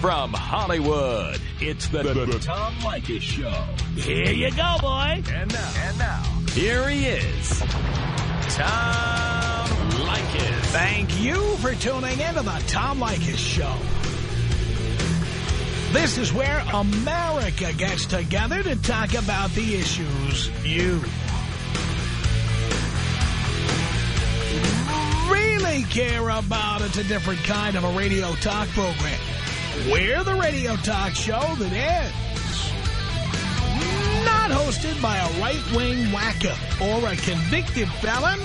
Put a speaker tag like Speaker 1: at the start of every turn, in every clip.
Speaker 1: From Hollywood, it's the, the, the Tom Leykis Show.
Speaker 2: Here you go, boy.
Speaker 1: And now, and now, here he is, Tom Leykis.
Speaker 2: Thank you for tuning in to the Tom Leykis Show. This is where America gets together to talk about the issues you really care about. It's a different kind of a radio talk program. We're the radio talk show that is not hosted by a right-wing wacko or a convicted felon.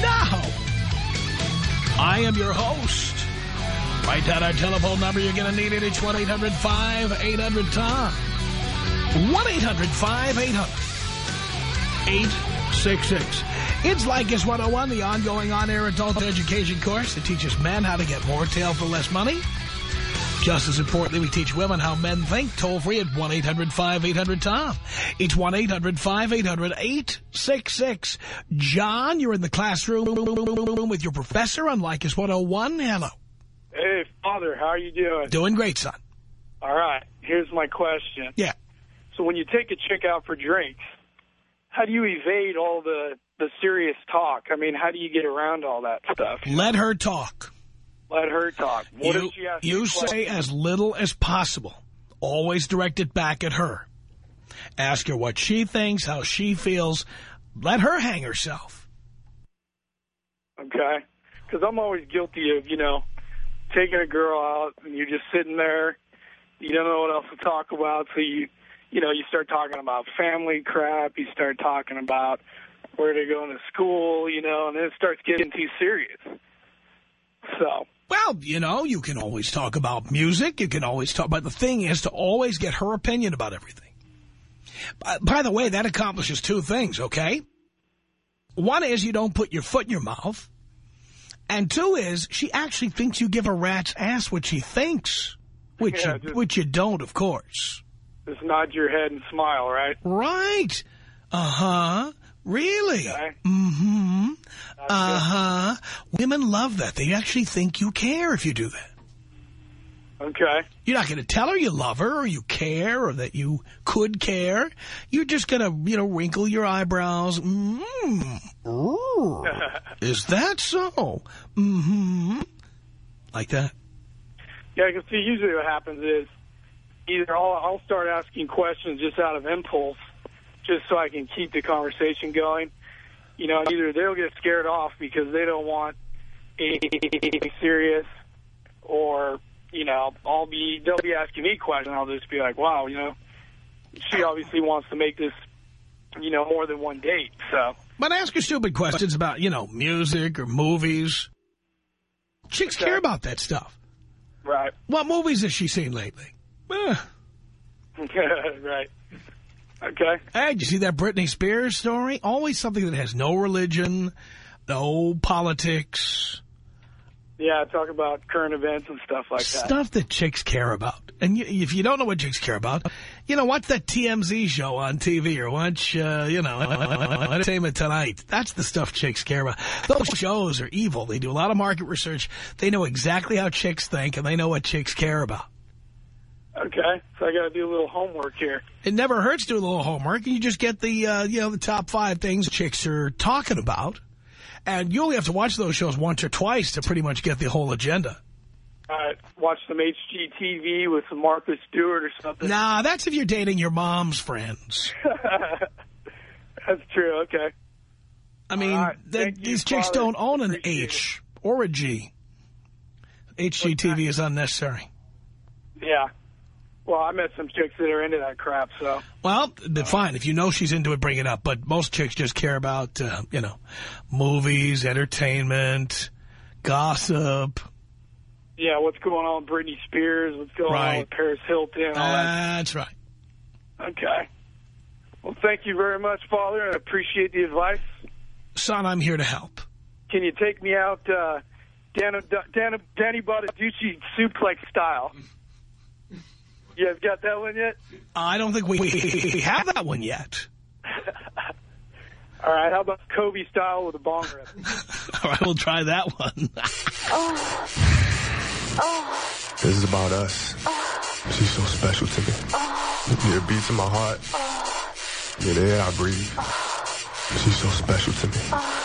Speaker 2: No. I am your host. Write down our telephone number. You're going to need it. It's 1-800-5800-TOM. 1-800-5800-866. It's like Leykis 101, the ongoing on-air adult education course that teaches men how to get more tail for less money. Just as importantly, we teach women how men think. Toll free at 1-800-5800-TOM. It's 1-800-5800-866. John, you're in the classroom with your professor on Leykis 101. Hello.
Speaker 3: Hey, Father, how are you doing?
Speaker 2: Doing great, son.
Speaker 3: All right, here's my question.
Speaker 2: Yeah.
Speaker 3: So when you take a chick out for drinks, how do you evade all the, the serious talk? I mean, how do you get around all that stuff?
Speaker 2: Let her talk.
Speaker 3: Let her talk. What
Speaker 2: you
Speaker 3: she asks
Speaker 2: you say as little as possible. Always direct it back at her. Ask her what she thinks, how she feels. Let her hang herself.
Speaker 3: Okay? Because I'm always guilty of, you know, taking a girl out and you're just sitting there. You don't know what else to talk about, so you, you know, you start talking about family crap. You start talking about where they're going to school, you know, and then it starts getting too serious. So,
Speaker 2: Well, you know, you can always talk about music. You can always talk, but the thing is to always get her opinion about everything. By, by the way, that accomplishes two things, okay? One is you don't put your foot in your mouth. And two is she actually thinks you give a rat's ass what she thinks, which,
Speaker 3: Yeah,
Speaker 2: you,
Speaker 3: just-
Speaker 2: which you don't, of course.
Speaker 3: just nod your head and smile, right?
Speaker 2: Right. Uh-huh. Really?
Speaker 3: Okay.
Speaker 2: Mm-hmm. Uh-huh. Women love that. They actually think you care if you do that.
Speaker 3: Okay.
Speaker 2: You're not going to tell her you love her or you care or that you could care. You're just going to, you know, wrinkle your eyebrows. Mm. Ooh. Is that so? Mm-hmm. Like that.
Speaker 3: Yeah, because see, usually what happens is either I'll, I'll start asking questions just out of impulse, just so I can keep the conversation going. You know, either they'll get scared off because they don't want anything serious, or you know, I'll be they'll be asking me questions. I'll just be like, wow, you know, she obviously wants to make this, you know, more than one date. So
Speaker 2: But ask her stupid questions about, you know, music or movies. Chicks
Speaker 3: Okay.
Speaker 2: care about that stuff.
Speaker 3: right,
Speaker 2: What movies has she seen lately? Eh.
Speaker 3: right, okay.
Speaker 2: Hey, did you see that Britney Spears story? Always something that has no religion, no politics,
Speaker 3: Yeah, talk about current events and stuff like that.
Speaker 2: stuff that chicks care about. And you, if you don't know what chicks care about, you know, watch that TMZ show on TV or watch, uh, you know, Entertainment Tonight. That's the stuff chicks care about. Those shows are evil. They do a lot of market research. They know exactly how chicks think and they know what chicks care about.
Speaker 3: Okay, so I got to do a little homework here.
Speaker 2: It never hurts to do a little homework. You just get the, uh, you know, the top five things chicks are talking about. And you only have to watch those shows once or twice to pretty much get the whole agenda.
Speaker 3: All right, watch some HGTV with some Martha Stewart or something.
Speaker 2: Nah, that's if you're dating your mom's friends.
Speaker 3: That's true. Okay.
Speaker 2: I mean,
Speaker 3: right.
Speaker 2: the- these chicks
Speaker 3: Father.
Speaker 2: don't own an
Speaker 3: Appreciate
Speaker 2: H or a G. HGTV is unnecessary.
Speaker 3: Yeah. Well, I met some chicks that are into that crap, so.
Speaker 2: Well, fine. If you know she's into it, bring it up. But most chicks just care about, uh, you know, movies, entertainment, gossip.
Speaker 3: Yeah, what's going on with Britney Spears? What's going
Speaker 2: Right.
Speaker 3: on with Paris Hilton? All that.
Speaker 2: That's right.
Speaker 3: Okay. Well, thank you very much, Father. I appreciate the advice.
Speaker 2: Son, I'm here to help.
Speaker 3: Can you take me out uh, Dan, Dan, Danny Bonaduce suplex style? You guys got that one yet?
Speaker 2: I don't think we have that one yet.
Speaker 3: All right, how about Kobe style with a bong rip?
Speaker 2: All right, we'll try that one.
Speaker 4: Oh.
Speaker 5: oh, This is about us. Oh. She's so special to me. Oh. Yeah, it beats in my heart. Yeah, the air I breathe. She's so special to me.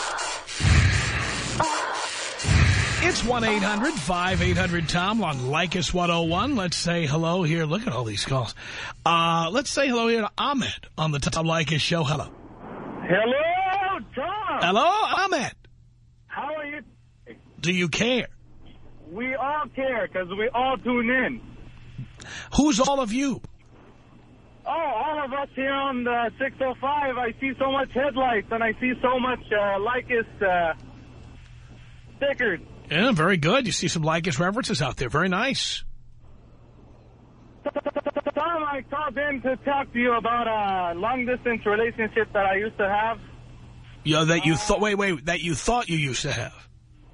Speaker 2: It's 1-800-5800-TOM on Leykis 101. Let's say hello here. Look at all these calls. Uh, let's say hello here to Ahmed on the Tom Leykis show. Hello.
Speaker 6: Hello, Tom.
Speaker 2: Hello, Ahmed.
Speaker 6: How are you?
Speaker 2: Do you care?
Speaker 6: We all care because we all tune in.
Speaker 2: Who's all of you?
Speaker 6: Oh, all of us here on the 605, I see so much headlights and I see so much uh, Leykis uh, stickers.
Speaker 2: Yeah, very good. You see some Leykis references out there. Very nice.
Speaker 6: Tom, I called in to talk to you about a long-distance relationship that I used to have.
Speaker 2: Yeah, that you thought. Wait, wait. That you thought you used to have.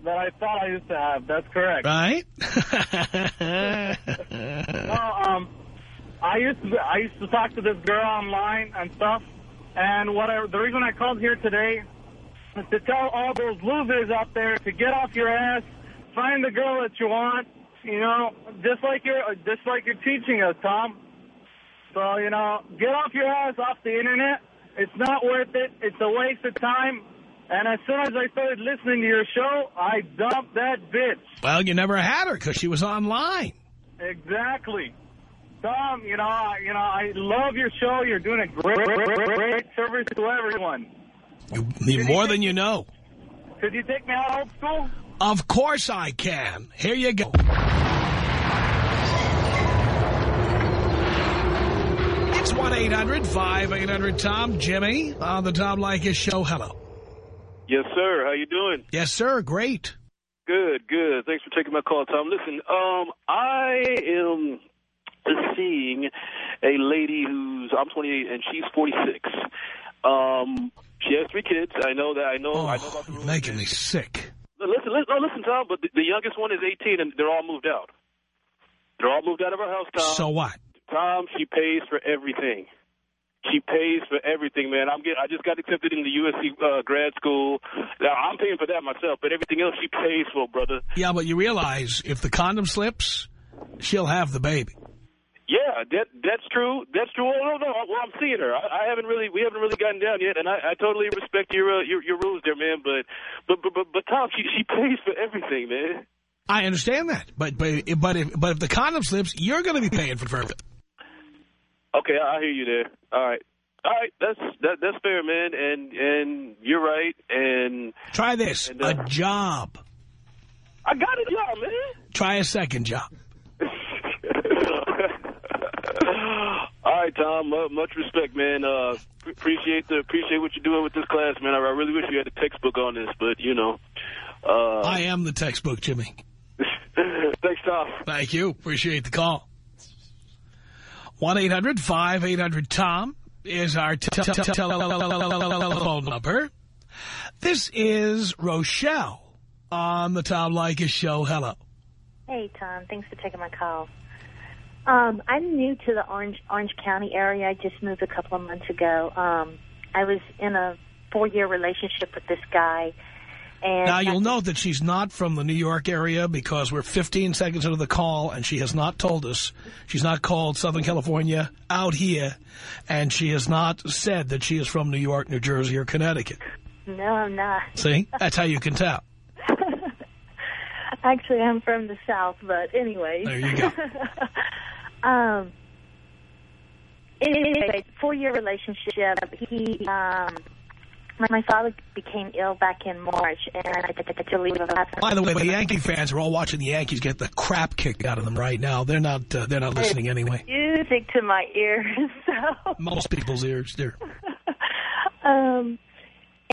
Speaker 6: That I thought I used to have. That's correct.
Speaker 2: Right.
Speaker 6: No, um, I used to I used to talk to this girl online and stuff. And what I, the reason I called here today to tell all those losers out there to get off your ass, find the girl that you want. You know, just like you're uh, just like you're teaching us, Tom. So you know, get off your ass off the internet. It's not worth it. It's a waste of time. And as soon as I started listening to your show, I dumped that bitch.
Speaker 2: well, you never had her because she was online.
Speaker 6: Exactly. Tom, you know, I, you know, I love your show. You're doing a great, great, great, great service to everyone.
Speaker 2: You need more than you know.
Speaker 6: Could you take me out old school?
Speaker 2: Of course I can. Here you go. It's 1-800-5800-TOM. Jimmy on the Tom Leykis show. Hello.
Speaker 7: Yes, sir. How you doing?
Speaker 2: Yes, sir. Great.
Speaker 7: Good, good. Thanks for taking my call, Tom. Listen, um, I am seeing a lady who's I'm 28 and she's 46. Um, she has three kids. I know that. I know.
Speaker 2: Oh,
Speaker 7: I know about the
Speaker 2: you're making me sick.
Speaker 7: Listen, listen, oh, listen, Tom. But the, the youngest one is 18, and they're all moved out. They're all moved out of our house, Tom.
Speaker 2: So what?
Speaker 7: Tom, she pays for everything. She pays for everything, man. I'm get, I just got accepted into the USC uh, grad school. Now, I'm paying for that myself, but everything else she pays for, brother.
Speaker 2: Yeah, but you realize if the condom slips, she'll have the baby.
Speaker 7: Yeah, that that's true. That's true. Oh, no, no. Well, I'm seeing her. I, I haven't really, we haven't really gotten down yet, and I, I totally respect your, uh, your your rules there, man. But but but but, but Tom, she she pays for everything, man.
Speaker 2: I understand that, but but but if but if the condom slips, you're going to be paying for everything.
Speaker 7: Okay, I, I hear you there. All right. All right, that's that, that's fair, man, and and you're right, and
Speaker 2: Try this:
Speaker 7: And, uh,
Speaker 2: a job.
Speaker 7: I got a job, man.
Speaker 2: Try a second job.
Speaker 7: All right, Tom. mu- Much respect, man. Uh, appreciate the appreciate what you're doing with this class, man. I I really wish you had a textbook on this, but you know. Uh,
Speaker 2: I am the textbook, Jimmy.
Speaker 7: thanks, Tom.
Speaker 2: Thank you. Appreciate the call. 1-800-5800-TOM is our t- t- t- telephone number. This is Rochelle on the Tom Leykis show. Hello.
Speaker 4: Hey, Tom. Thanks for taking my call. Um, I'm new to the Orange Orange County area. I just moved a couple of months ago. Um, I was in a four-year relationship with this guy. And
Speaker 2: Now, you'll note that she's not from the New York area because we're 15 seconds into the call, and she has not told us. She's not called Southern California out here, and she has not said that she is from New York, New Jersey, or Connecticut.
Speaker 4: No, I'm not.
Speaker 2: See? That's how you can tell.
Speaker 4: Actually, I'm from the South, but anyway.
Speaker 2: There you go.
Speaker 4: um, anyway, four-year relationship. He, um, my, my father became ill back in March, and I had to leave.
Speaker 2: By the way, the Yankee fans are all watching the Yankees get the crap kicked out of them right now. They're not. Uh, they're not listening anyway.
Speaker 4: music to my ears. So,
Speaker 2: Most people's ears. They're.
Speaker 4: um,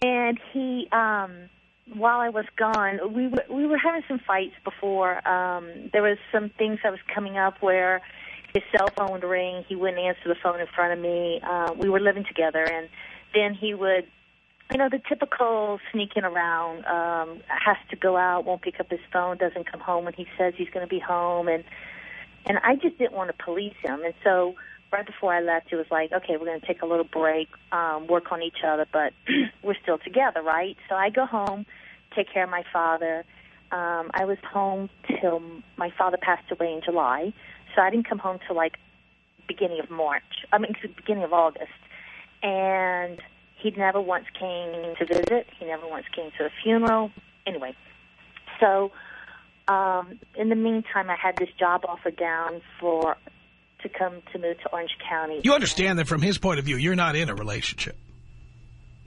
Speaker 4: and he, um, while I was gone, we were, we were having some fights before. Um, there was some things that was coming up where his cell phone would ring. He wouldn't answer the phone in front of me. Uh, we were living together, and then he would you know, the typical sneaking around, um, has to go out, won't pick up his phone, doesn't come home when he says he's going to be home. And, and I just didn't want to police him. And so right before I left, it was like, okay, we're going to take a little break, um, work on each other, but we're still together, right? So I go home, take care of my father. um, I was home till my father passed away in July, so I didn't come home till like beginning of March. I mean, beginning of August, and he never once came to visit. He never once came to a funeral. Anyway, so um, in the meantime, I had this job offer down for to come to move to Orange County.
Speaker 2: You understand that from his point of view, you're not in a relationship.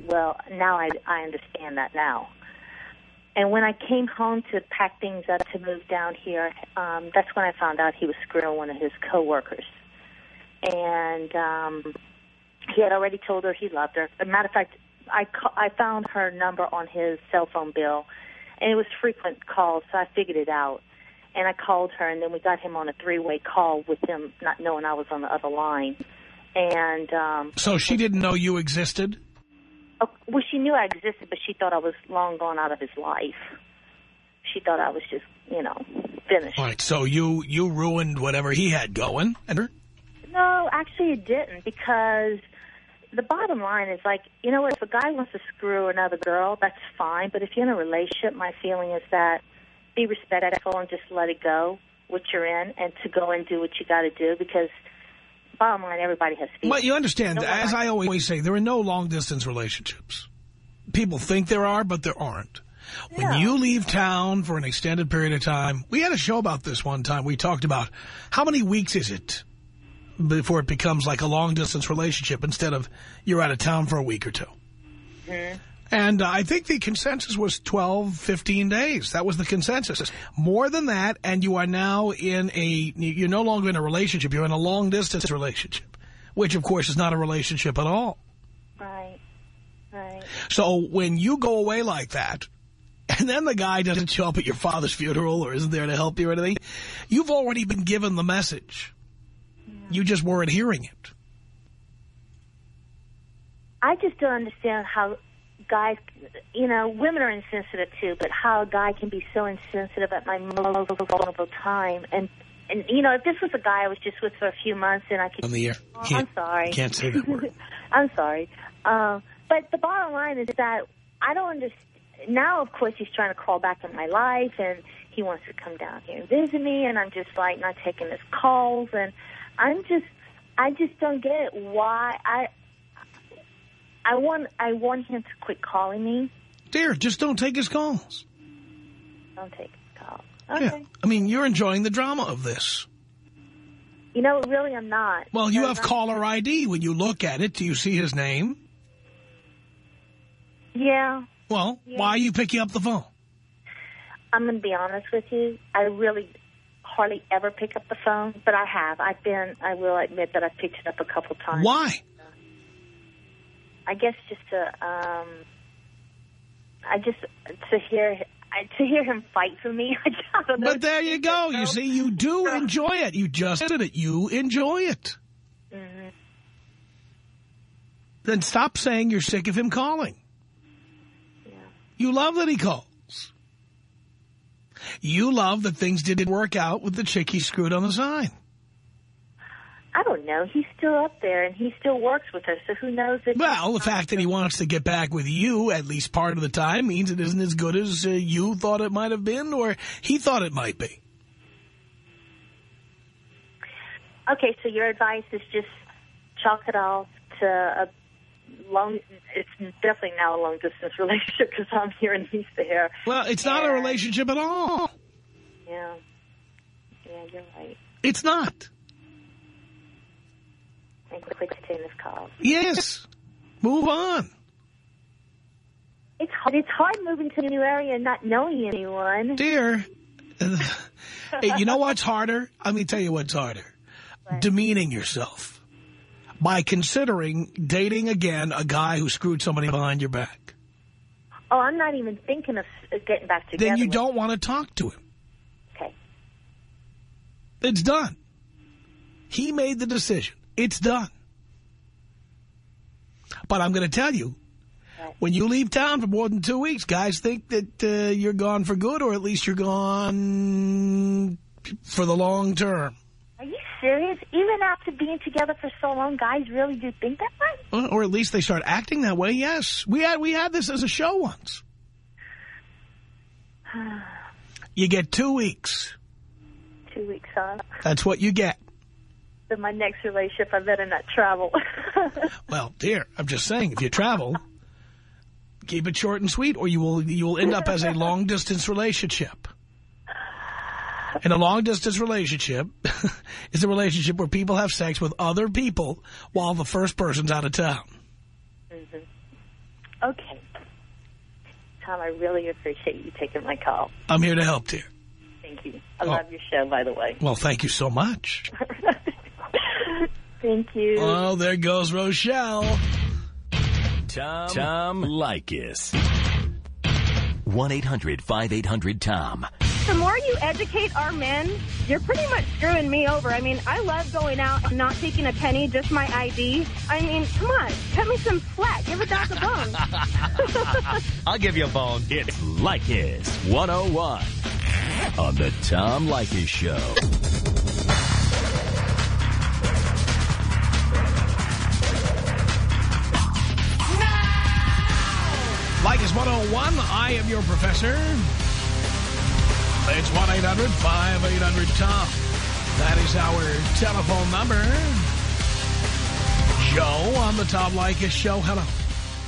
Speaker 4: Well, now I, I understand that now. And when I came home to pack things up to move down here, um, that's when I found out he was screwing one of his coworkers. And um, he had already told her he loved her. As a matter of fact, I, ca- I found her number on his cell phone bill, and it was frequent calls, so I figured it out. And I called her, and then we got him on a three-way call with him, not knowing I was on the other line. And um,
Speaker 2: So she didn't know you existed?
Speaker 4: Oh, well, she knew I existed, but she thought I was long gone out of his life. She thought I was just, you know, finished.
Speaker 2: All right, so you, you ruined whatever he had going. And her,
Speaker 4: No, actually, it didn't because the bottom line is like, you know, what, if a guy wants to screw another girl, that's fine. But if you're in a relationship, my feeling is that be respectful and just let it go, what you're in, and to go and do what you got to do because bottom line, everybody has feelings.
Speaker 2: But you understand, as I always say, there are no long-distance relationships. People think there are, but there aren't. When
Speaker 4: Yeah.
Speaker 2: you leave town for an extended period of time, we had a show about this one time. We talked about how many weeks is it before it becomes like a long-distance relationship instead of you're out of town for a week or 2 mm-hmm. And uh, I think the consensus was 12, 15 days. That was the consensus. More than that, and you are now in a, you're no longer in a relationship. You're in a long-distance relationship, which, of course, is not a relationship at all.
Speaker 4: Right, right.
Speaker 2: So when you go away like that, and then the guy doesn't show up at your father's funeral or isn't there to help you or anything, you've already been given the message. You just weren't hearing it.
Speaker 4: I just don't understand how guys, you know, women are insensitive too, but how a guy can be so insensitive at my most vulnerable time. And, and you know, if this was a guy I was just with for a few months and I could...
Speaker 2: On the air.
Speaker 4: Oh, I'm sorry.
Speaker 2: can't say that word.
Speaker 4: I'm sorry. Um, but the bottom line is that I don't understand. Now, of course, he's trying to crawl back in my life, and he wants to come down here and visit me, and I'm just like not taking his calls, and I'm just, I just don't get it. Why I, I want, I want him to quit calling me.
Speaker 2: Dear, just don't take his calls.
Speaker 4: Don't take his calls.
Speaker 2: Yeah. I mean, you're enjoying the drama of this.
Speaker 4: You know, really, I'm not.
Speaker 2: Well, you have caller ID. When you look at it, do you see his name?
Speaker 4: Yeah.
Speaker 2: Well,
Speaker 4: Yeah.
Speaker 2: why are you picking up the phone?
Speaker 4: I'm going to be honest with you. I really hardly ever pick up the phone, but I have. I've been, I will admit that I've picked it up a couple times.
Speaker 2: Why?
Speaker 4: I guess just to, um, I just, to hear, I, to hear him fight for me. I don't know.
Speaker 2: But there you go. You see, you do enjoy it. You just did it. You enjoy it.
Speaker 4: hmm
Speaker 2: Then stop saying you're sick of him calling.
Speaker 4: Yeah.
Speaker 2: You love that he calls. You love that things didn't work out with the chick he screwed on the side.
Speaker 4: I don't know. He's still up there, and he still works with her, so who knows if...
Speaker 2: Well, the fact that he wants to get back with you at least part of the time means it isn't as good as uh, you thought it might have been or he thought it might be.
Speaker 4: Okay, so your advice is just chalk it off to a long... It's definitely now a long-distance relationship because I'm here and he's there.
Speaker 2: Well, it's not a relationship at all.
Speaker 4: Yeah. Yeah, you're right.
Speaker 2: It's not.
Speaker 4: And quit taking this call.
Speaker 2: Yes. Move on.
Speaker 4: It's hard. It's hard moving to a new area and not knowing anyone.
Speaker 2: Dear, hey, you know what's harder? Let me tell you what's harder. Demeaning yourself by considering dating again a guy who screwed somebody behind your back.
Speaker 4: Oh, I'm not even thinking of getting back together.
Speaker 2: Then you don't want to talk to him.
Speaker 4: Okay.
Speaker 2: It's done. He made the decision. It's done. But I'm going to tell you, when you leave town for more than two weeks, guys think that uh, you're gone for good or at least you're gone for the long term.
Speaker 4: Are you serious? Even after being together for so long, guys really do think that way?
Speaker 2: Or at least they start acting that way, yes. We had we had this as a show once. You get two weeks.
Speaker 4: Two weeks, huh?
Speaker 2: That's what you get.
Speaker 4: In my next relationship, I better not travel.
Speaker 2: Well, dear, I'm just saying, if you travel, keep it short and sweet, or you will you will end up as a long distance relationship. And a long distance relationship is a relationship where people have sex with other people while the first person's out of town. Mm-hmm.
Speaker 4: okay. Tom, I really appreciate you taking my call.
Speaker 2: I'm here to help, dear.
Speaker 4: Thank you. I
Speaker 2: Oh.
Speaker 4: love your show, by the way.
Speaker 2: Well, thank you so much.
Speaker 4: Thank you.
Speaker 2: Oh, there goes Rochelle.
Speaker 1: Tom, Tom Leykis. 1-800-5800-TOM.
Speaker 8: The more you educate our men, you're pretty much screwing me over. I mean, I love going out and not taking a penny, just my ID. I mean, come on, cut me some slack. Give a dog a bone.
Speaker 1: I'll give you a bone. It's Leykis 101 on the Tom Leykis Show.
Speaker 2: Is 101, I am your professor. It's 1-800-5800-TOM. That is our telephone number. Joe on the Tom Leykis show. Hello.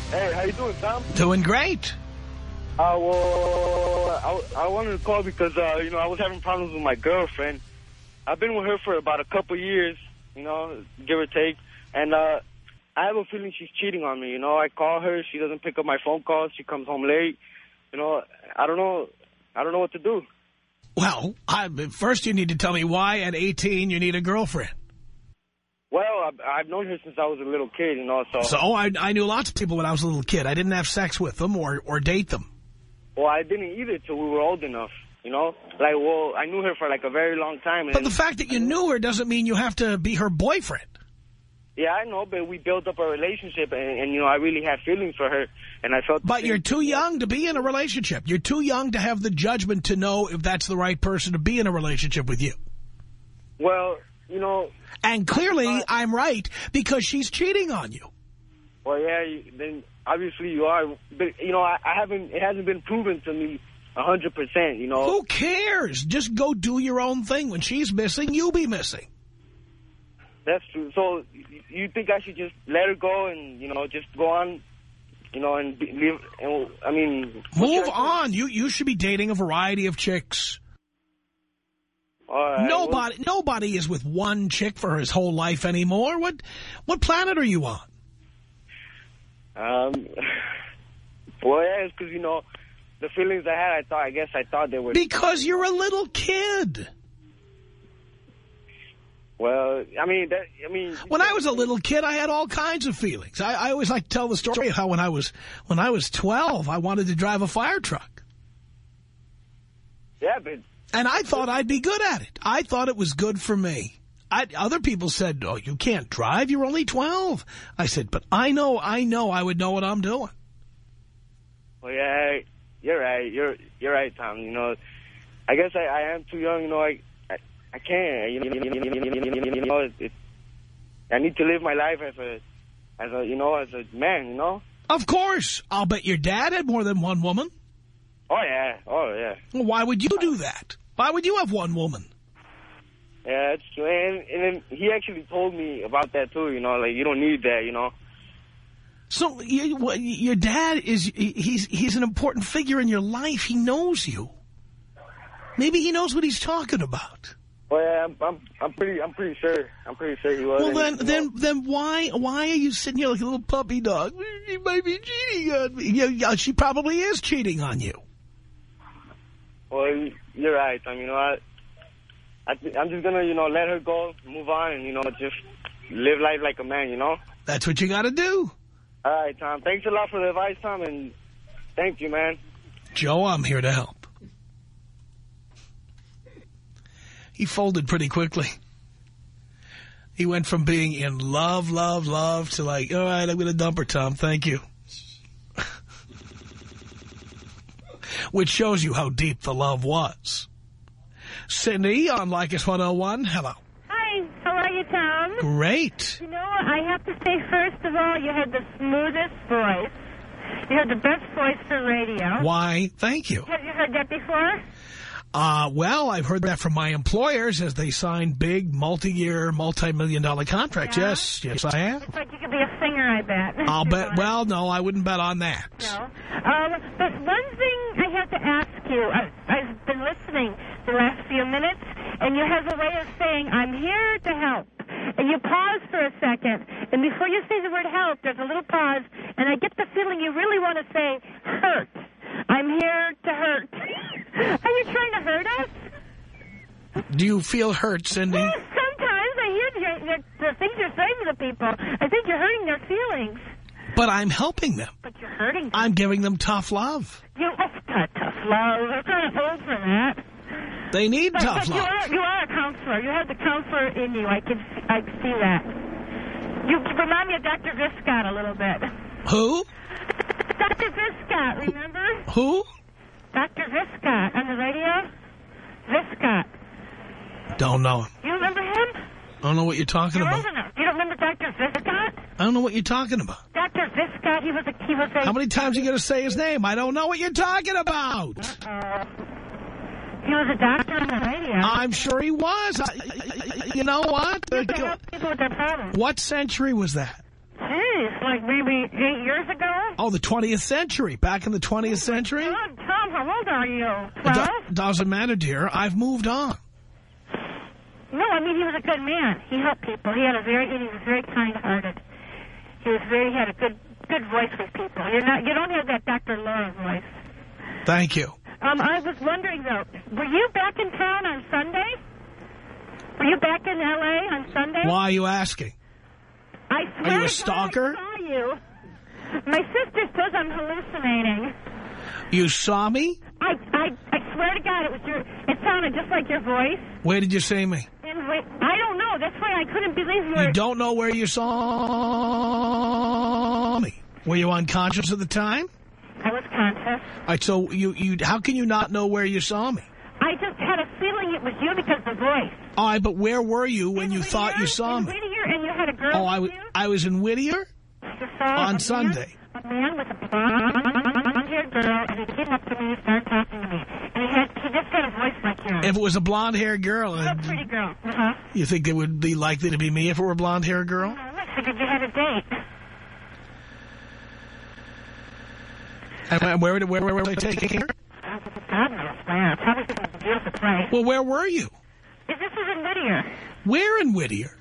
Speaker 9: Hey, how you doing, Tom?
Speaker 2: Doing great.
Speaker 9: Uh, well, I, I wanted to call because, uh, you know, I was having problems with my girlfriend. I've been with her for about a couple years, you know, give or take. And uh, I have a feeling she's cheating on me, you know. I call her, she doesn't pick up my phone calls, she comes home late. You know, I don't know, I don't know what to do.
Speaker 2: Well, I, first you need to tell me why at 18 you need a girlfriend.
Speaker 9: Well, I've, I've known her since I was a little kid, you know, so...
Speaker 2: So oh, I, I knew lots of people when I was a little kid. I didn't have sex with them or, or date them.
Speaker 9: Well, I didn't either till we were old enough, you know? Like, well, I knew her for, like, a very long time. And
Speaker 2: But the fact that you knew her doesn't mean you have to be her boyfriend.
Speaker 9: Yeah, I know, but we built up a relationship, and, and you know, I really had feelings for her, and I felt...
Speaker 2: But you're too young to be in a relationship. You're too young to have the judgment to know if that's the right person to be in a relationship with you.
Speaker 9: Well, you know,
Speaker 2: And clearly, uh, I'm right, because she's cheating on you.
Speaker 9: well, yeah, then obviously you are, but, you know, I, I haven't, it hasn't been proven to me a 100%, you know?
Speaker 2: Who cares? Just go do your own thing. When she's missing, you'll be missing.
Speaker 9: That's true. So, you think I should just let her go and, you know, just go on, you know, and be, live, and, I mean...
Speaker 2: Move on. You you should be dating a variety of chicks.
Speaker 9: All right, well-
Speaker 2: Nobody nobody is with one chick for his whole life anymore. What what planet are you on?
Speaker 9: Um, well, yeah, it's because, you know, the feelings I had, I thought, I guess I thought they were...
Speaker 2: Because you're a little kid.
Speaker 9: Well, I mean, that, I mean...
Speaker 2: When I was a little kid, I had all kinds of feelings. I, I always like to tell the story of how when I was when I was 12, I wanted to drive a fire truck.
Speaker 9: Yeah, but
Speaker 2: And I thought I'd be good at it. I thought it was good for me. I, other people said, oh, you can't drive. You're only 12. I said, but I know, I know I would know what I'm doing.
Speaker 9: Well, yeah, you're right. You're you're right, Tom. You know, I guess I, I am too young. You know, I I, can't. You know, you know it, it, I need to live my life as a as a you know as a man. You know.
Speaker 2: Of course. I'll bet your dad had more than one woman.
Speaker 9: Oh yeah. Oh yeah.
Speaker 2: Well, why would you do that? Why would you have one woman?
Speaker 9: Yeah, that's true. And and then he actually told me about that too. You know, like you don't need that. You know.
Speaker 2: So you, your dad is, he's, he's an important figure in your life. He knows you. Maybe he knows what he's talking about.
Speaker 9: Well, yeah, I'm I'm I'm pretty I'm pretty sure I'm pretty sure he was.
Speaker 2: Well, then, then, then why, why are you sitting here like a little puppy dog? She might be cheating on me. Yeah, yeah, she probably is cheating on you.
Speaker 9: Well, you're right. I mean, you know, I, I I'm just gonna you know let her go, move on, and you know just live life like a man. You know.
Speaker 2: That's what you got to do.
Speaker 9: All right, Tom. Thanks a lot for the advice, Tom, and thank you, man.
Speaker 2: Joe, I'm here to help. He folded pretty quickly. He went from being in love, love, love to like, all right, I'm going to dump her, Tom. Thank you. Which shows you how deep the love was. Cindy on Leykis 101. Hello.
Speaker 8: Hi, how are you, Tom?
Speaker 2: Great.
Speaker 8: You know, I have to say, first of all, you had the smoothest voice. You had the best voice for radio.
Speaker 2: Why, thank you.
Speaker 8: Have you heard that before?
Speaker 2: Uh, well, I've heard that from my employers as they sign big, multi-year, multi-million dollar contracts.
Speaker 10: Yeah?
Speaker 2: Yes, yes, I have.
Speaker 10: It's like you could be a singer, I bet.
Speaker 2: I'll bet. Well, no, I wouldn't bet on that.
Speaker 10: No. Um, but one thing I have to ask you, I, I've been listening the last few minutes, and you have a way of saying, I'm here to help. And you pause for a second, and before you say the word help, there's a little pause, and I get the feeling you really want to say hurt. I'm here to hurt. Are you trying to hurt us?
Speaker 2: Do you feel hurt, Cindy?
Speaker 10: Well, sometimes I hear the, the, the things you're saying to the people. I think you're hurting their feelings,
Speaker 2: But I'm helping them.
Speaker 10: but you're hurting them.
Speaker 2: I'm giving them tough love.
Speaker 10: You, oh, God, tough love. They're kind of old for that.
Speaker 2: They need
Speaker 10: But,
Speaker 2: tough
Speaker 10: but you
Speaker 2: love.
Speaker 10: are you are a counselor. You have the counselor in you. I can I see that. You remind me of Dr. Viscott a little bit.
Speaker 2: Who?
Speaker 10: Dr. Viscott, remember?
Speaker 2: Who?
Speaker 10: Dr. Viscott on the radio. Viscott.
Speaker 2: Don't know.
Speaker 10: You remember him?
Speaker 2: I don't know what you're talking
Speaker 10: You're
Speaker 2: about.
Speaker 10: enough. You don't remember Dr. Viscott?
Speaker 2: I don't know what you're talking about.
Speaker 10: Dr. Viscott. He was a he was a.
Speaker 2: How many times are you going to say his name? I don't know what you're talking about.
Speaker 10: Uh, he was a doctor on the radio.
Speaker 2: I'm sure he was. I, I- I- you know what?
Speaker 10: He could people with their problems.
Speaker 2: What century was that?
Speaker 10: Jeez, like maybe eight years ago.
Speaker 2: Oh, the 20th century. Back in the 20th century?
Speaker 10: God, Tom, how old are you?
Speaker 2: It
Speaker 10: Twelve?
Speaker 2: do- doesn't matter, dear. I've moved on.
Speaker 10: No, I mean he was a good man. He helped people. He had a very, he was very kind-hearted. He was very, he had a good, good voice with people. You're not, you don't have that Dr. Laura voice.
Speaker 2: Thank you.
Speaker 10: Um, I was wondering though, were you back in town on Sunday? Were you back in L.A. on Sunday?
Speaker 2: Why are you asking?
Speaker 10: I swear
Speaker 2: Are you a stalker?
Speaker 10: I saw you. My sister says I'm hallucinating.
Speaker 2: You saw me?
Speaker 10: I, I, I swear to God, it was your. It sounded just like your voice.
Speaker 2: Where did you see me?
Speaker 10: And I don't know. That's why I couldn't believe you were.
Speaker 2: You don't know where you saw me. Were you unconscious at the time?
Speaker 10: I was conscious.
Speaker 2: All right, so you, you, how can you not know where you saw me?
Speaker 10: I just had a feeling it was you because of the voice.
Speaker 2: All right, but where were you when you
Speaker 10: In
Speaker 2: thought you saw
Speaker 10: in
Speaker 2: me?
Speaker 10: Whittier, and you had a girl
Speaker 2: Oh, I,
Speaker 10: with
Speaker 2: w-
Speaker 10: you?
Speaker 2: I was in Whittier
Speaker 10: You saw a
Speaker 2: on
Speaker 10: man-
Speaker 2: Sunday.
Speaker 10: A man with a blonde-haired girl, and he came up to me and started talking to me. And he had, he just had a voice like yours.
Speaker 2: If it was a blonde-haired girl,
Speaker 10: a
Speaker 2: uh,
Speaker 10: pretty girl. Uh-huh.
Speaker 2: you think it would be likely to be me if it were a blonde-haired girl?
Speaker 10: I figured you had a date.
Speaker 2: And where, where, where, where were they taking her?
Speaker 10: God knows where. Probably a beautiful place.
Speaker 2: Well, where were you?
Speaker 10: This is in Whittier.
Speaker 2: Where in Whittier?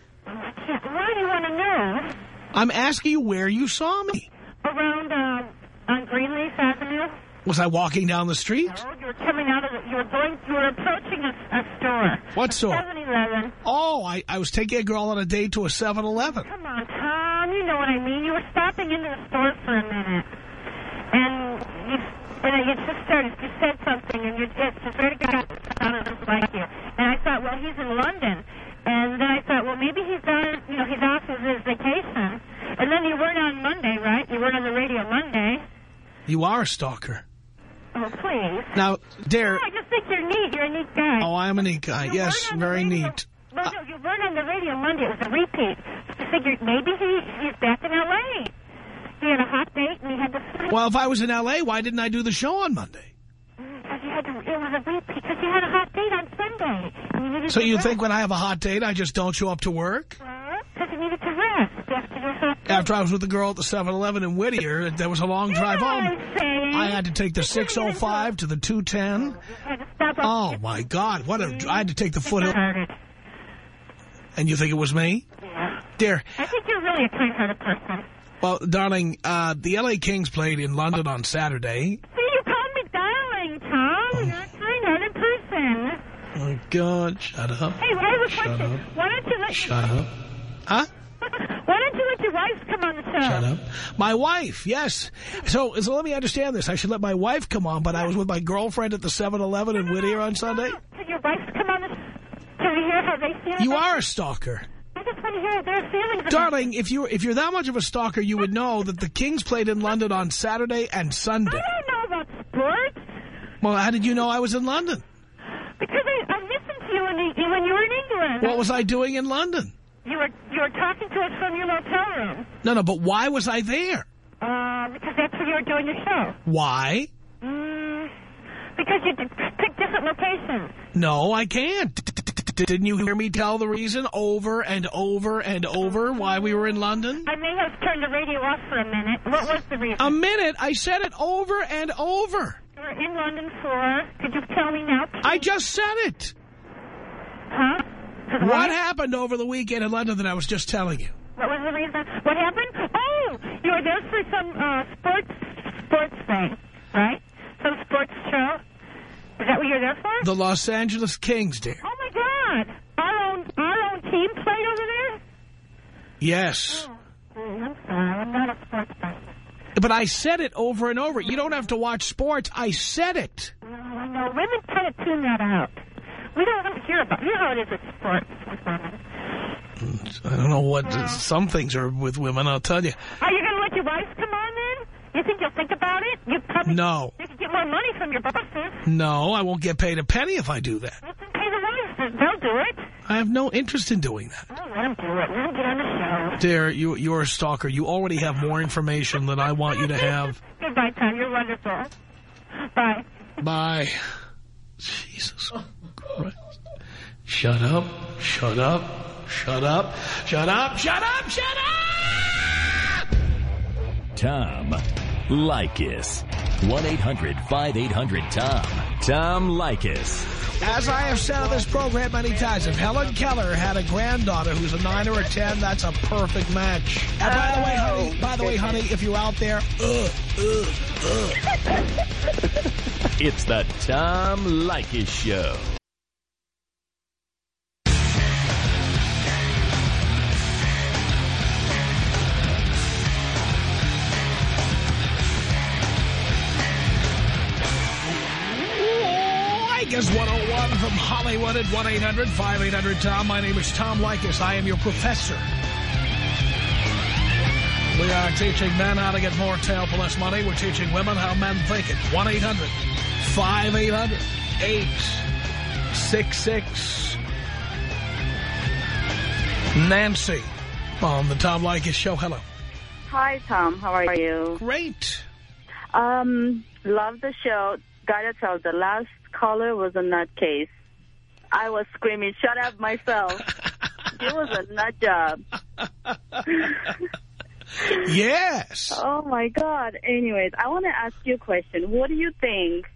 Speaker 10: I can't- Why do you want to know?
Speaker 2: I'm asking you where you saw me.
Speaker 10: Around, uh, on Greenleaf Avenue?
Speaker 2: Was I walking down the street?
Speaker 10: No, you were coming out of the, you were going, you were approaching a, a store.
Speaker 2: What store?
Speaker 10: 7-Eleven.
Speaker 2: Oh, I, I was taking a girl on a date to a 7-Eleven.
Speaker 10: Come on, Tom, you know what I mean. You were stopping into the store for a minute. And you, and you just started, you said something, and you swear to God, it sounded just like you. And I thought, well, he's in London. And then I thought, well, maybe he's on, you know, he's off of his vacation. And then you weren't on Monday, right? You weren't on the radio Monday.
Speaker 2: You are a stalker.
Speaker 10: Oh, please.
Speaker 2: Now, dear,
Speaker 10: No, I just think you're neat. You're a neat guy.
Speaker 2: oh, I am a neat guy.
Speaker 10: You
Speaker 2: Yes,
Speaker 10: weren't on the
Speaker 2: very
Speaker 10: radio-
Speaker 2: neat.
Speaker 10: Well, no, you weren't on the radio Monday. It was a repeat. I figured maybe he, he's back in L.A. He had a hot date and he had to...
Speaker 2: Well, if I was in L.A., why didn't I do the show on Monday?
Speaker 10: Mm, because you had to, it was a repeat. Because you had a hot date on Sunday. And you needed
Speaker 2: So you
Speaker 10: rest.
Speaker 2: think when I have a hot date, I just don't show up to work?
Speaker 10: Because you needed to rest after your hot date.
Speaker 2: After I was with the girl at the 7-Eleven in Whittier, there was a long drive
Speaker 10: You know what
Speaker 2: home. I had to take the 605 to the 210.
Speaker 10: You had to stop up
Speaker 2: Oh, my God. What a... I had to take the foothill. And you think it was me?
Speaker 10: Yeah.
Speaker 2: Dear,
Speaker 10: I think you're really a kind-hearted person.
Speaker 2: well, darling, uh, the L.A. Kings played in London on Saturday.
Speaker 10: See, you called me darling, Tom. You're a kind-hearted person.
Speaker 2: Oh, God, shut up.
Speaker 10: Hey, I have a
Speaker 2: Shut
Speaker 10: question.
Speaker 2: up.
Speaker 10: Why don't you let
Speaker 2: Shut up. Huh?
Speaker 10: Why don't you let your wife come on the show?
Speaker 2: Shut up. My wife, yes. So, so let me understand this. I should let my wife come on, but I was with my girlfriend at the 7-Eleven in Whittier on Sunday.
Speaker 10: Can your wife come on the Can we hear how they feel?
Speaker 2: You are a stalker.
Speaker 10: I just want to hear their feelings.
Speaker 2: Darling, if you're, if you're that much of a stalker, you would know that the Kings played in London on Saturday and Sunday.
Speaker 10: I don't know about sports
Speaker 2: Well, how did you know I was in London?
Speaker 10: Because I, I listened to you when you were in England.
Speaker 2: What was I doing in London?
Speaker 10: You were you were talking to us from your motel room.
Speaker 2: No, no, but why was I there?
Speaker 10: Uh, because that's where you were doing your show.
Speaker 2: Why?
Speaker 10: Mm, because you picked different different locations.
Speaker 2: No, I can't. Didn't you hear me tell the reason over and over and over why we were in London?
Speaker 10: I may have turned the radio off for a minute. What was the reason?
Speaker 2: A minute. I said it over and over.
Speaker 10: You were in London for, could you tell me now?
Speaker 2: I just said it. What happened over the weekend in London that I was just telling you?
Speaker 10: What was the reason? What happened? Oh, you were there for some uh, sports sports thing, right? Some sports show. Is that what you're there for?
Speaker 2: The Los Angeles Kings, dear.
Speaker 10: Oh my God! Our own our own team played over there.
Speaker 2: Yes.
Speaker 10: Oh, I'm sorry, I'm not a sports person.
Speaker 2: But I said it over and over. You don't have to watch sports. I said it.
Speaker 10: No, I know. Women kind of tune that out. We don't want to hear about. You know how it is with sports with women.
Speaker 2: I don't know what some things are with women, I'll tell you.
Speaker 10: Are you going to let your wife come on then? You think you'll think about it? You probably
Speaker 2: No.
Speaker 10: You could get more money from your bosses.
Speaker 2: No, I won't get paid a penny if I do that.
Speaker 10: Well, then pay the wives. They'll do it.
Speaker 2: I have no interest in doing that.
Speaker 10: Oh, let them do it. Let them get on the show.
Speaker 2: Dear, you, you're a stalker. You already have more information than I want you to have.
Speaker 10: Goodbye, Tom. You're wonderful. Bye.
Speaker 2: Bye. Shut up. Shut up. Shut up. Shut up. Shut up. Shut up!
Speaker 1: Tom Leykis. 1-800-5800-TOM. Tom Leykis.
Speaker 2: As I have said on this program many times, if Helen Keller had a granddaughter who's a 9 or a 10, that's a perfect match. And by the way, honey, by the way, honey, if you're out there, uh, uh, uh.
Speaker 1: It's the Tom Leykis Show.
Speaker 2: Leykis 101 from Hollywood at 1-800-5800-TOM. My name is Tom Leykis. I am your professor. We are teaching men how to get more tail for less money. We're teaching women how men think it. 1-800-5800-866. Nancy on the Tom Leykis Show. Hello.
Speaker 11: Hi, Tom. How are you?
Speaker 2: Great.
Speaker 11: Um, love the show. Gotta tell, the last caller was a nutcase. I was screaming, shut up myself. it was a nut job.
Speaker 2: Yes.
Speaker 11: Oh, my God. Anyways, I want to ask you a question. What do you think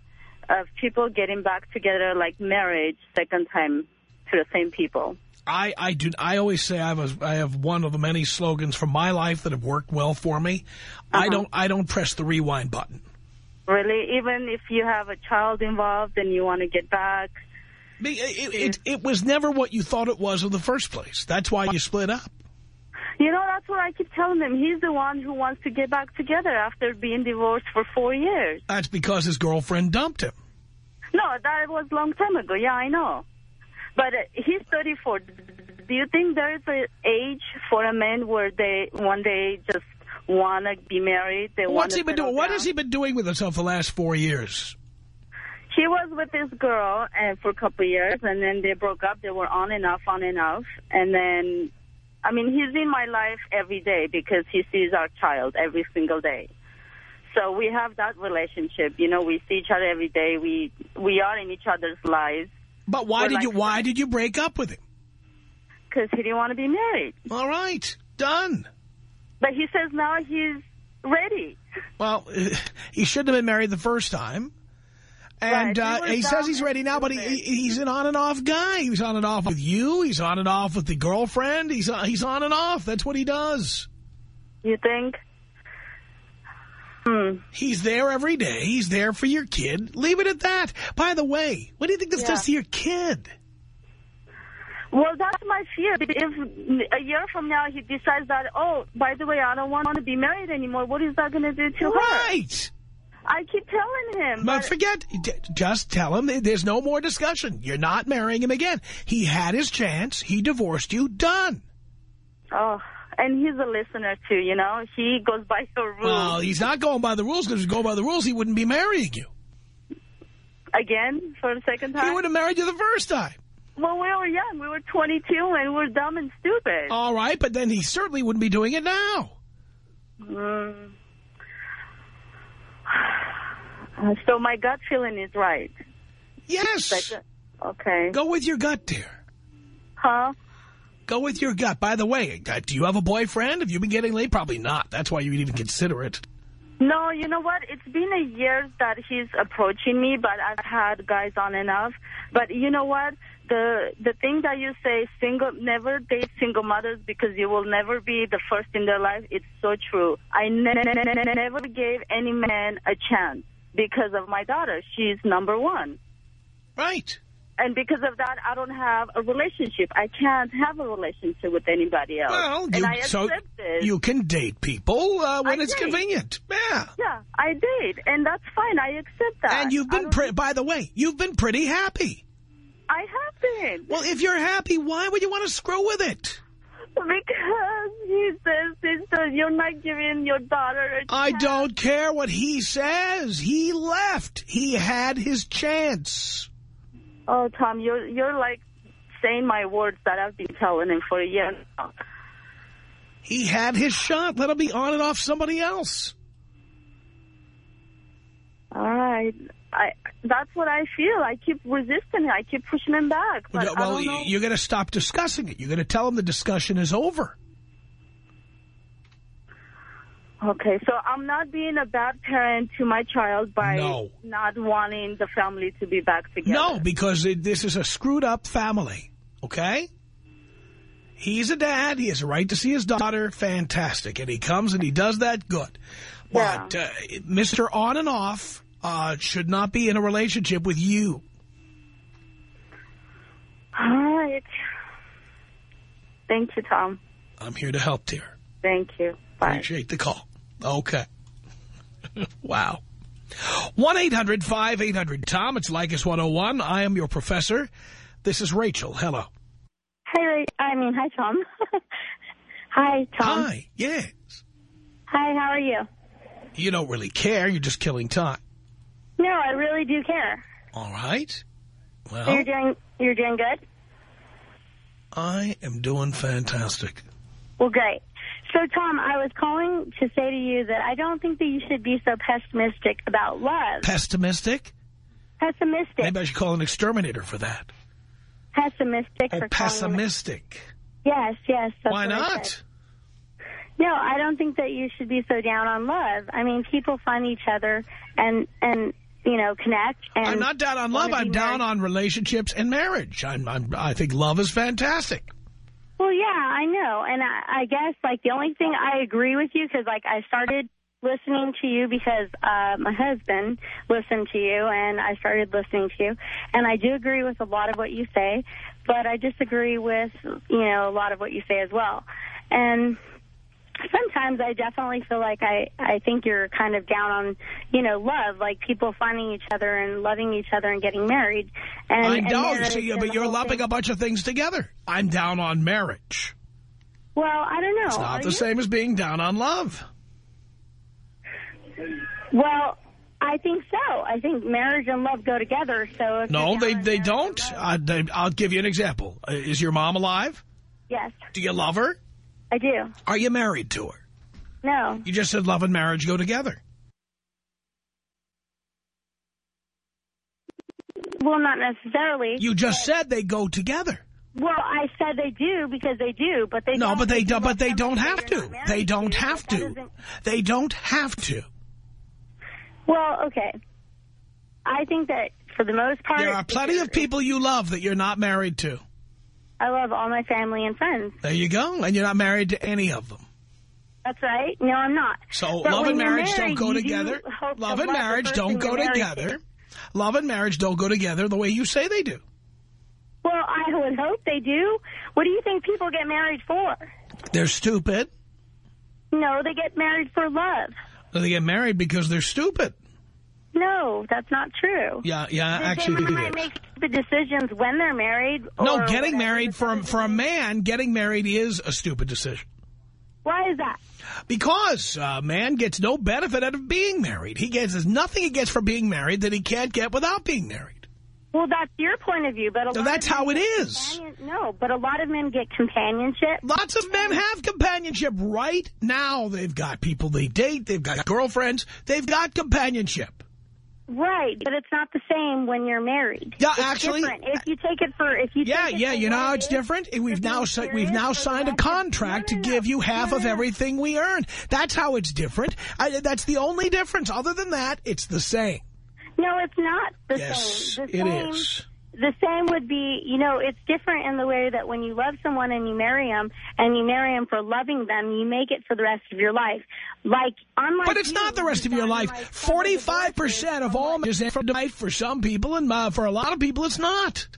Speaker 11: of people getting back together like marriage second time to the same people?
Speaker 2: I, I do. I always say I have a, I have one of the many slogans from my life that have worked well for me. I uh-huh. don't I don't press the rewind button.
Speaker 11: Really? Even if you have a child involved and you want to get back?
Speaker 2: It, it, it, was never what you thought it was in the first place. That's why you split up.
Speaker 11: You know, that's what I keep telling him. He's the one who wants to get back together after being divorced for four years.
Speaker 2: That's because his girlfriend dumped him.
Speaker 11: No, that was a long time ago. Yeah, I know. But uh, he's 34. Do you think there is an age for a man where they one day just want to be married? They
Speaker 2: What's he been doing? What has he been doing with himself the last four years?
Speaker 11: He was with this girl and for a couple of years, and then they broke up. They were on and off, on and off. And then, I mean, he's in my life every day because he sees our child every single day. So we have that relationship. You know, we see each other every day. We we are in each other's lives
Speaker 2: But why
Speaker 11: We're
Speaker 2: did
Speaker 11: like
Speaker 2: you why did you break up with him?
Speaker 11: because he didn't want to be married.
Speaker 2: All right, done.
Speaker 11: But he says now he's ready.
Speaker 2: Well, he shouldn't have been married the first time. And
Speaker 11: Right, he
Speaker 2: uh, he says he's ready now, but he, he's an on and off guy. He's on and off with you. He's on and off with the girlfriend. He's on, he's on and off. That's what he does.
Speaker 11: You think? Hmm.
Speaker 2: He's there every day. He's there for your kid. Leave it at that. By the way, what do you think this
Speaker 11: Yeah.
Speaker 2: does to your kid?
Speaker 11: Well, that's my fear. If a year from now he decides that, oh, by the way, I don't want to be married anymore, what is that going to do to her?
Speaker 2: Right.
Speaker 11: I keep telling him.
Speaker 2: But forget, just tell him there's no more discussion. You're not marrying him again. He had his chance. He divorced you. Done.
Speaker 11: Oh, and he's a listener, too, you know. He goes by the rules.
Speaker 2: Well, he's not going by the rules because if he go by the rules, he wouldn't be marrying you.
Speaker 11: Again, for the second time?
Speaker 2: He would have married you the first time.
Speaker 11: Well, we were young. We were 22, and we were dumb and stupid.
Speaker 2: All right, but then he certainly wouldn't be doing it now.
Speaker 11: Mm. So my gut feeling is right.
Speaker 2: Yes.
Speaker 11: Uh, okay.
Speaker 2: Go with your gut, dear.
Speaker 11: Huh?
Speaker 2: Go with your gut. By the way, uh, do you have a boyfriend? Have you been getting laid? Probably not. That's why you would even consider it.
Speaker 11: No, you know what? It's been a year that he's approaching me, but I've had guys on and off. But you know what? The the thing that you say, single, never date single mothers because you will never be the first in their life. It's so true. I ne ne ne never gave any man a chance because of my daughter. She's number one.
Speaker 2: Right.
Speaker 11: And because of that, I don't have a relationship. I can't have a relationship with anybody else.
Speaker 2: Well,
Speaker 11: and
Speaker 2: you,
Speaker 11: I
Speaker 2: so
Speaker 11: accept this.
Speaker 2: you can date people uh, when
Speaker 11: I
Speaker 2: it's
Speaker 11: date.
Speaker 2: convenient. Yeah.
Speaker 11: Yeah, I did, and that's fine. I accept that.
Speaker 2: And you've been, by the way, you've been pretty happy.
Speaker 11: I have been.
Speaker 2: Well, if you're happy, why would you want to screw with it?
Speaker 11: Because he says, sister, you're not giving your daughter a
Speaker 2: I
Speaker 11: chance.
Speaker 2: I don't care what he says. He left. He had his chance.
Speaker 11: Oh, Tom, you're you're like saying my words that I've been telling him for a year now.
Speaker 2: He had his shot. Let him be on and off somebody else.
Speaker 11: All right. I that's what I feel. I keep resisting. I keep pushing him back. But
Speaker 2: well,
Speaker 11: don't know.
Speaker 2: you're going to stop discussing it. You're going to tell him the discussion is over.
Speaker 11: Okay, so I'm not being a bad parent to my child by
Speaker 2: No.
Speaker 11: not wanting the family to be back together.
Speaker 2: No, because it, this is a screwed up family, okay? He's a dad. He has a right to see his daughter. Fantastic. And he comes and he does that, good. But uh, Mr. On and Off uh, should not be in a relationship with you.
Speaker 11: All right. Thank you, Tom.
Speaker 2: I'm here to help, dear.
Speaker 11: Thank you. Bye.
Speaker 2: Appreciate the call. Okay. wow. 1-800-5800-TOM. It's Leykis 101. I am your professor. This is Rachel. Hello.
Speaker 12: Hi, Ray. I mean, hi, Tom. hi, Tom.
Speaker 2: Hi. Yes.
Speaker 12: Hi, how are you?
Speaker 2: You don't really care. You're just killing time.
Speaker 12: No, I really do care.
Speaker 2: All right.
Speaker 12: So
Speaker 2: Well,
Speaker 12: you're doing you're doing good.
Speaker 2: I am doing fantastic.
Speaker 12: Well, great. So, Tom, I was calling to say to you that I don't think that you should be so pessimistic about love.
Speaker 2: Pessimistic?
Speaker 12: Pessimistic.
Speaker 2: Maybe I should call an exterminator for that.
Speaker 12: Pessimistic.
Speaker 2: Oh, pessimistic.
Speaker 12: Yes, yes. That's
Speaker 2: Why
Speaker 12: I
Speaker 2: not?
Speaker 12: No, I don't think that you should be so down on love. I mean, people find each other and and you know connect. And
Speaker 2: I'm not down on love. I'm down
Speaker 12: married.
Speaker 2: on relationships and marriage. I'm, I'm, I think love is fantastic.
Speaker 12: Well, yeah, I know, and I, I guess like the only thing I agree with you because like I started listening to you because uh, my husband listened to you, and I started listening to you, and I do agree with a lot of what you say, but I disagree with you know a lot of what you say as well, and sometimes I definitely feel like I I think you're kind of down on you know love, like people finding each other and loving each other and getting married. And
Speaker 2: I
Speaker 12: and
Speaker 2: know,
Speaker 12: marriage
Speaker 2: see,
Speaker 12: and
Speaker 2: but you're lumping
Speaker 12: thing.
Speaker 2: a bunch of things together. I'm down on marriage.
Speaker 12: Well, I don't know.
Speaker 2: It's not
Speaker 12: Are
Speaker 2: the
Speaker 12: you?
Speaker 2: same as being down on love.
Speaker 12: Well, I think so. I think marriage and love go together. So if
Speaker 2: No, they they don't.
Speaker 12: and love-
Speaker 2: Uh, they, I'll give you an example. Uh, Is your mom alive?
Speaker 12: Yes,
Speaker 2: Do you love her?
Speaker 12: I do.
Speaker 2: Are you married to her?
Speaker 12: No.
Speaker 2: You just said love and marriage go together.
Speaker 12: Well, not necessarily.
Speaker 2: You just said they go together.
Speaker 12: Well, I said they do because they do, but they
Speaker 2: No,
Speaker 12: don't
Speaker 2: but they don't. But they don't have to. They don't have to. They don't have to.
Speaker 12: Well, okay. I think that for the most part,
Speaker 2: There are plenty of people you love that you're not married to.
Speaker 12: I love all my family and friends.
Speaker 2: There you go. And you're not married to any of them.
Speaker 12: That's right. No, I'm not.
Speaker 2: So
Speaker 12: But
Speaker 2: love and marriage
Speaker 12: married,
Speaker 2: don't go together.
Speaker 12: to
Speaker 2: Love and marriage don't go together.
Speaker 12: to.
Speaker 2: Love and marriage don't go together the way you say they do.
Speaker 12: Well, I would hope they do. What do you think people get married for?
Speaker 2: They're stupid.
Speaker 12: No, they get married for love.
Speaker 2: They get married because they're stupid.
Speaker 12: No, that's not true.
Speaker 2: Yeah, yeah,
Speaker 12: They-
Speaker 2: actually it
Speaker 12: might make the decisions when they're married.
Speaker 2: No, getting married for, a- for a man, getting married is a stupid decision.
Speaker 12: Why is that?
Speaker 2: Because a man gets no benefit out of being married. He gets there's nothing he gets from being married that he can't get without being married.
Speaker 12: Well, that's your point of view, but a
Speaker 2: So
Speaker 12: lot
Speaker 2: that's how it is.
Speaker 12: No, but a lot of men get companionship.
Speaker 2: Lots of men have companionship right now. They've got people they date. They've got girlfriends. They've got companionship.
Speaker 12: Right, but it's not the same when you're married.
Speaker 2: Yeah,
Speaker 12: It's
Speaker 2: actually-
Speaker 12: different. if you take it for if you
Speaker 2: Yeah,
Speaker 12: take
Speaker 2: yeah. You know
Speaker 12: what
Speaker 2: how
Speaker 12: it
Speaker 2: it's different? We've now si- we've now signed a contract
Speaker 12: No, no,
Speaker 2: to give you half
Speaker 12: No,
Speaker 2: of
Speaker 12: no, no.
Speaker 2: everything we earn. That's how it's different. I, that's the only difference. Other than that, it's the same.
Speaker 12: No, it's not the
Speaker 2: Yes,
Speaker 12: same. The
Speaker 2: it
Speaker 12: same,
Speaker 2: is.
Speaker 12: The same would be, you know, it's different in the way that when you love someone and you marry them, and you marry them for loving them, you make it for the rest of your life. Like, unlike
Speaker 2: But it's
Speaker 12: you,
Speaker 2: not the rest of your life.
Speaker 12: gotten, like, seven
Speaker 2: Forty-five
Speaker 12: divorces
Speaker 2: percent of all for life for some people, and uh, for a lot of people, it's not.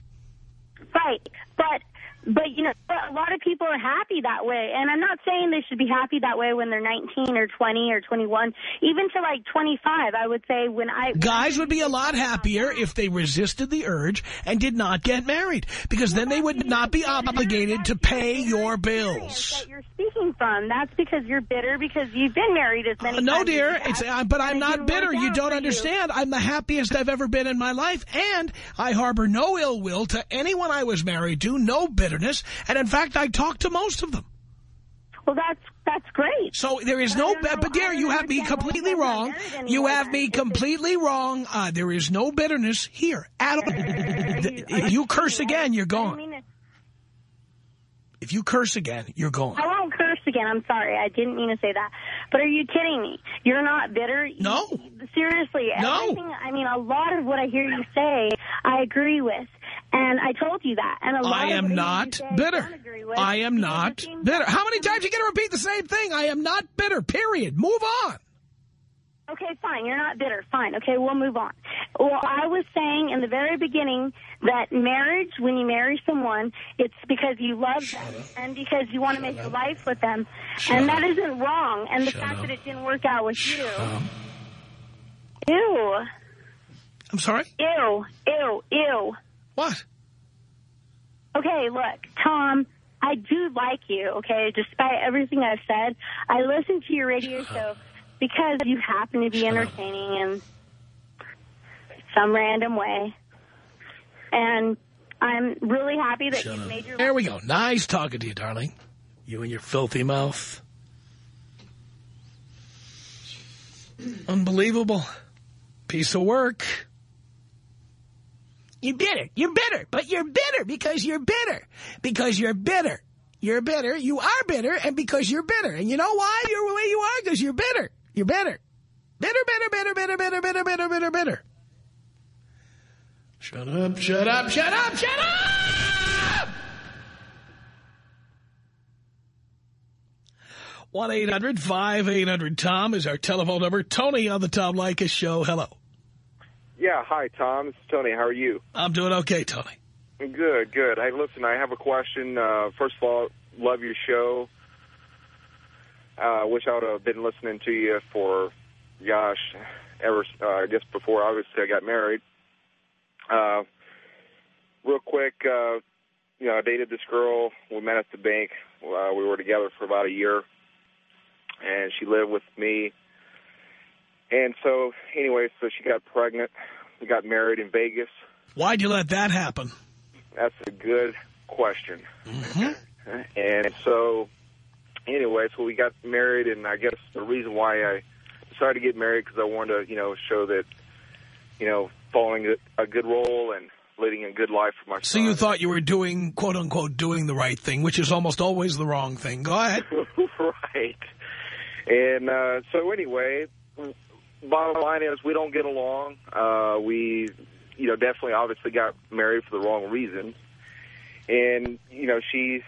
Speaker 12: Right, but but you know a lot of people are happy that way, and I'm not saying they should be happy that way when they're 19 or 20 or 21, even to like 25. I would say when I
Speaker 2: Guys would be a lot happier if they resisted the urge and did not get married, because then they would not be obligated to pay your bills.
Speaker 12: that you're speaking from. That's because you're bitter because you've been married as many
Speaker 2: Uh, no,
Speaker 12: times.
Speaker 2: dear, it's, uh, but I'm not bitter. You don't understand. I'm the happiest I've ever been in my life, and I harbor no ill will to anyone I was married to, no bitterness, and in fact, I talk to most of them.
Speaker 12: Well, that's that's great.
Speaker 2: So there is no,
Speaker 12: know-
Speaker 2: but dear, you have me completely
Speaker 12: you guys aren't
Speaker 2: wrong. You have me completely wrong. Uh, there is no bitterness here at all. if you curse again, you're gone. If you curse again, you're gone.
Speaker 12: I won't curse again. I'm sorry. I didn't mean to say that. But are you kidding me? You're not bitter?
Speaker 2: No.
Speaker 12: Seriously.
Speaker 2: No.
Speaker 12: I mean, a lot of what I hear you say, I agree with. And I told you that. And a lot
Speaker 2: I am not bitter.
Speaker 12: don't agree with
Speaker 2: I am not bitter. How many times you going to repeat the same thing? I am not bitter, period. Move on.
Speaker 12: Okay, fine. You're not bitter. Fine. Okay, we'll move on. Well, I was saying in the very beginning that marriage, when you marry someone, it's because you love them and because you want to make a life with them. and that isn't wrong. And the fact that it didn't work out with you. Ew.
Speaker 2: I'm sorry?
Speaker 12: Ew. Ew. Ew.
Speaker 2: What?
Speaker 12: Okay, look, Tom, I do like you, okay, despite everything I've said. I listen to your radio show because you happen to be entertaining in some random way. And I'm really happy that you've made your
Speaker 2: There we go. Nice talking to you, darling. You and your filthy mouth. Unbelievable. Piece of work. You're bitter. You're bitter. But you're bitter because you're bitter. Because you're bitter. You're bitter. You are bitter. And because you're bitter. And you know why you're the way you are? Because you're bitter. You're bitter. Bitter, bitter, bitter, bitter, bitter, bitter, bitter, bitter, bitter. Shut up, shut up, shut up, shut up! 1-800-5800-TOM is our telephone number. Tony on the Tom Leykis Show. Hello.
Speaker 13: Yeah, hi, Tom. This is Tony. How are you?
Speaker 2: I'm doing okay, Tony.
Speaker 13: Good, good. Hey, listen, I have a question. Uh, first of all, love your show. I uh, wish I would have been listening to you for, gosh, ever, uh, I guess before, obviously, I got married. Uh, real quick, uh, you know, I dated this girl. We met at the bank. Uh, we were together for about a year, and she lived with me. And so, anyway, so she got pregnant. We got married in Vegas.
Speaker 2: Why'd you let that happen?
Speaker 13: That's a good question.
Speaker 2: Mhm.
Speaker 13: And so, anyway, so we got married, and I guess the reason why I decided to get married because I wanted to, you know, show that, you know, following a, good role and leading a good life for my
Speaker 2: So
Speaker 13: son.
Speaker 2: you thought you were doing, quote unquote, doing the right thing, which is almost always the wrong thing. Go ahead.
Speaker 13: right. And uh, so anyway, bottom line is we don't get along. Uh, we, you know, definitely obviously got married for the wrong reasons. And, you know, she's,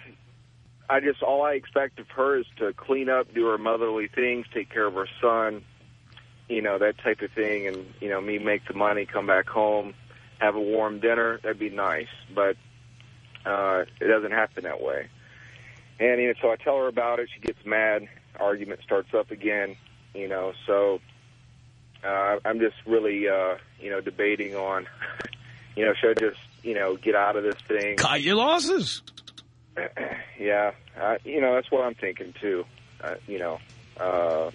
Speaker 13: I just, all I expect of her is to clean up, do her motherly things, take care of her son, you know, that type of thing. And, you know, me make the money, come back home, have a warm dinner. That'd be nice. But uh, it doesn't happen that way. And you know, so I tell her about it. She gets mad. Argument starts up again. You know, so uh, I'm just really, uh, you know, debating on, you know, should I just, you know, get out of this thing?
Speaker 2: Cut your losses.
Speaker 13: yeah, uh, you know, that's what I'm thinking too. Uh, you know, uh,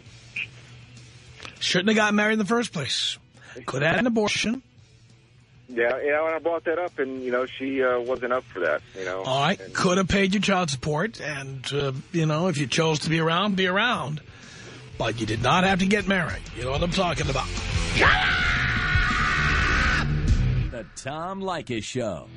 Speaker 2: Shouldn't have gotten married in the first place. Could have had an abortion.
Speaker 13: yeah, you know, and I brought that up, and you know, she uh, wasn't up for that. You know,
Speaker 2: All right. Could have paid your child support. And, uh, you know, if you chose to be around, be around. But you did not have to get married. You know what I'm talking about. Shut up!
Speaker 1: The Tom Leykis Show.